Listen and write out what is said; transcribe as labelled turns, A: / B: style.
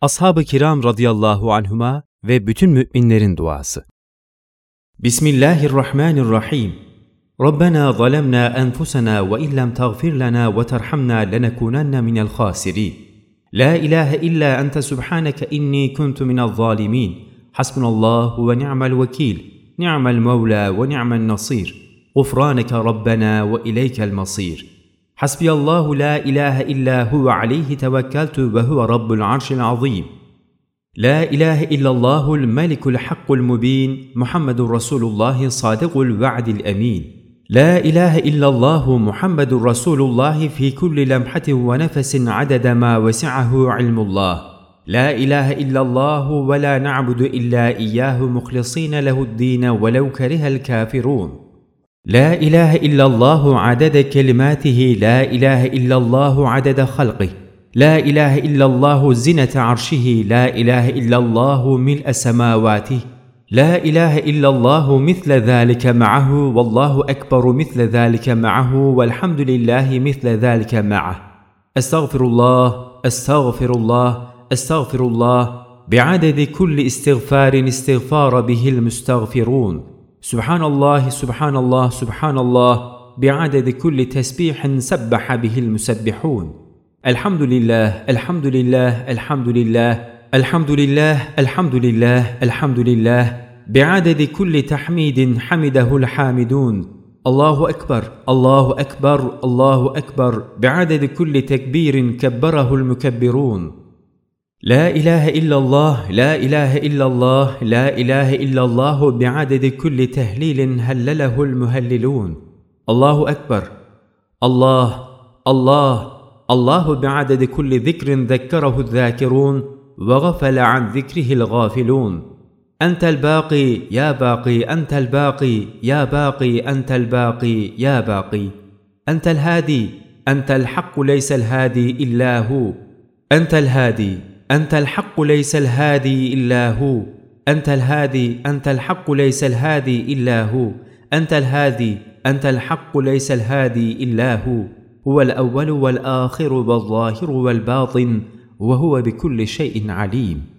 A: Ashab-ı kiram radıyallahu anhuma ve bütün müminlerin duası. Bismillahirrahmanirrahim. ربنا ظلمنا أنفسنا وإن لم تغفر لنا وترحمنا لنكونن من الخاسرين لا إله إلا أنت سبحانك إني كنت من الظالمين حسبنا الله ونعم الوكيل نعم المولى ونعم النصير غفرانك ربنا وإليك المصير حسبي الله لا إله إلا هو عليه توكلت وهو رب العرش العظيم. لا إله إلا الله الملك الحق المبين محمد رسول الله صادق الوعد الأمين. لا إله إلا الله محمد رسول الله في كل لمحة ونفس عدد ما وسعه علم الله. لا إله إلا الله ولا نعبد إلا إياه مخلصين له الدين ولو كره الكافرون. لا إله إلا الله عدد كلماته لا إله إلا الله عدد خلقه لا إله إلا الله زنة عرشه لا إله إلا الله ملء سماواته لا إله إلا الله مثل ذلك معه والله أكبر مثل ذلك معه والحمد لله مثل ذلك معه. أستغفر الله أستغفر الله أستغفر الله بعدد كل استغفار استغفار به المستغفرون. سبحان الله سبحان الله سبحان الله بعدد كل تسبيح سبح به المسبحون. الحمد لله الحمد لله الحمد لله الحمد لله الحمد لله الحمد لله بعدد كل تحميد حمده الحامدون. الله أكبر الله أكبر الله أكبر بعدد كل تكبير كبره المكبرون. لا إله إلا الله لا إله إلا الله لا إله إلا الله بعدد كل تهليل هلله المهللون. الله أكبر. الله الله الله بعدد كل ذكر ذكره الذاكرون وغفل عن ذكره الغافلون. أنت الباقي يا باقي أنت الباقي يا باقي أنت الباقي يا باقي. أنت الهادي أنت الحق ليس الهادي إلا هو. أنت الهادي. أنت الحق ليس الهادي إلا هو. أنت الهادي أنت الحق ليس الهادي إلا هو. أنت الهادي أنت الحق ليس الهادي إلا هو. هو الأول والآخر والظاهر والباطن وهو بكل شيء عليم.